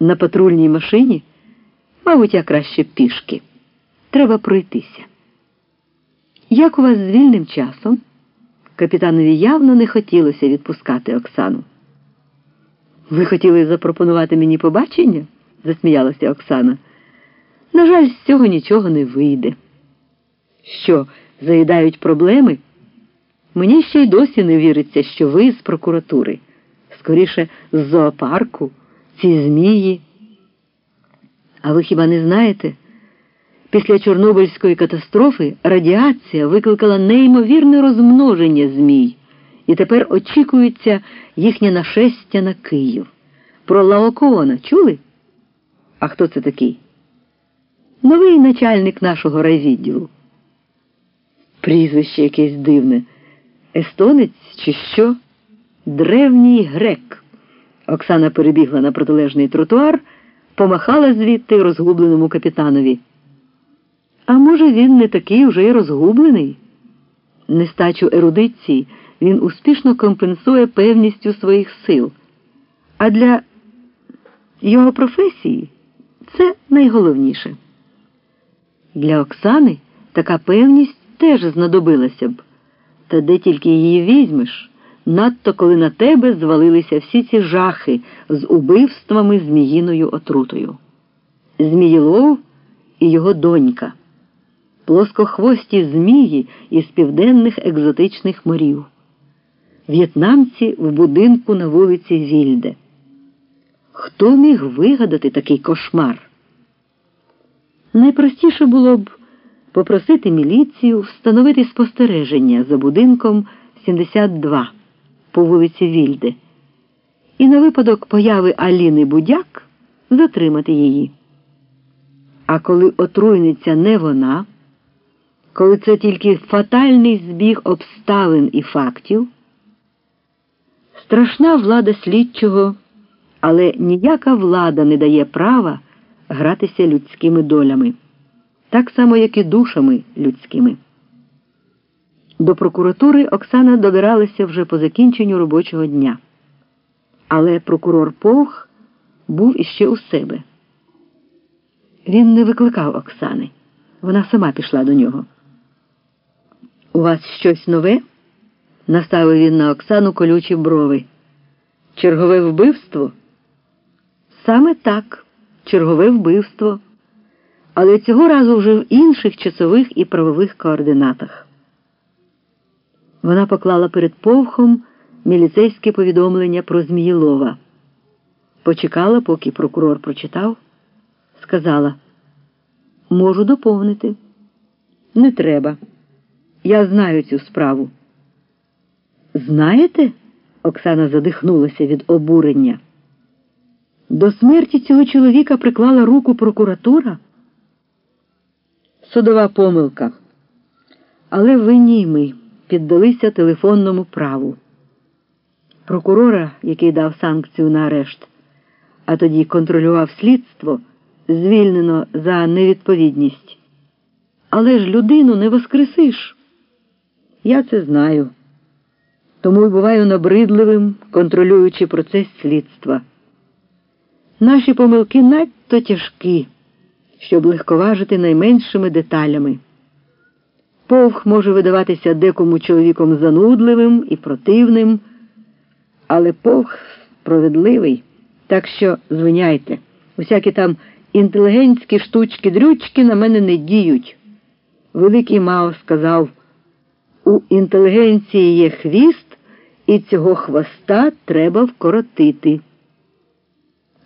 На патрульній машині? Мабуть, я краще пішки. Треба пройтися. Як у вас з вільним часом? Капітанові явно не хотілося відпускати Оксану. Ви хотіли запропонувати мені побачення? засміялася Оксана. На жаль, з цього нічого не вийде. Що, заїдають проблеми? Мені ще й досі не віриться, що ви з прокуратури, скоріше з зоопарку, ці змії. А ви хіба не знаєте? Після Чорнобильської катастрофи радіація викликала неймовірне розмноження змій, і тепер очікується їхнє нашестя на Київ. Про Лаокоона чули? А хто це такий? Новий начальник нашого райвідділу. Прізвище якесь дивне. Естонець чи що? Древній грек. Оксана перебігла на протилежний тротуар, помахала звідти розгубленому капітанові. А може, він не такий уже й розгублений? Нестачу ерудиції він успішно компенсує певністю своїх сил. А для його професії це найголовніше. Для Оксани така певність теж знадобилася б. Та де тільки її візьмеш, надто коли на тебе звалилися всі ці жахи з убивствами зміїною отрутою. Зміїлов і його донька, плоскохвості змії із південних екзотичних морів, в'єтнамці в будинку на вулиці Вільде. Хто міг вигадати такий кошмар? Найпростіше було б попросити міліцію встановити спостереження за будинком 72 по вулиці Вільде і на випадок появи Аліни Будяк затримати її. А коли отруйниця не вона, коли це тільки фатальний збіг обставин і фактів, страшна влада слідчого, але ніяка влада не дає права гратися людськими долями так само, як і душами людськими. До прокуратури Оксана добиралася вже по закінченню робочого дня. Але прокурор Повх був іще у себе. Він не викликав Оксани. Вона сама пішла до нього. У вас щось нове? наставив він на Оксану колючі брови. Чергове вбивство? Саме так, чергове вбивство але цього разу вже в інших часових і правових координатах. Вона поклала перед повхом міліцейське повідомлення про Зміїлова. Почекала, поки прокурор прочитав, сказала: Можу доповнити. Не треба. Я знаю цю справу. Знаєте? Оксана задихнулася від обурення. До смерті цього чоловіка приклала руку прокуратура судова помилка. Але винні й ми піддалися телефонному праву. Прокурора, який дав санкцію на арешт, а тоді контролював слідство, звільнено за невідповідність. Але ж людину не воскресиш. Я це знаю. Тому й буваю набридливим, контролюючи процес слідства. Наші помилки надто тяжкі щоб легковажити найменшими деталями. Повх може видаватися декому чоловіком занудливим і противним, але повх справедливий, так що звиняйте, усякі там інтелігентські штучки-дрючки на мене не діють. Великий Мао сказав у інтелігенції є хвіст, і цього хвоста треба вкоротити.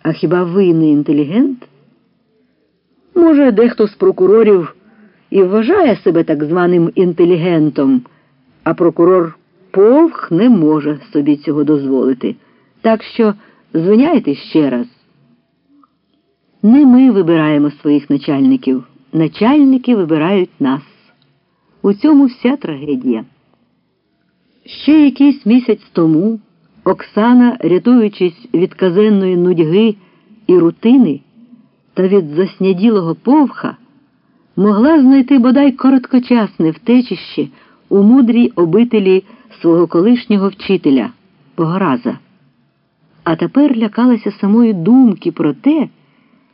А хіба ви не інтелігент? Може, дехто з прокурорів і вважає себе так званим інтелігентом, а прокурор Повх не може собі цього дозволити. Так що звиняйте ще раз. Не ми вибираємо своїх начальників. Начальники вибирають нас. У цьому вся трагедія. Ще якийсь місяць тому Оксана, рятуючись від казенної нудьги і рутини, та від засняділого повха могла знайти бодай короткочасне втечище у мудрій обителі свого колишнього вчителя Погораза. а тепер лякалася самої думки про те,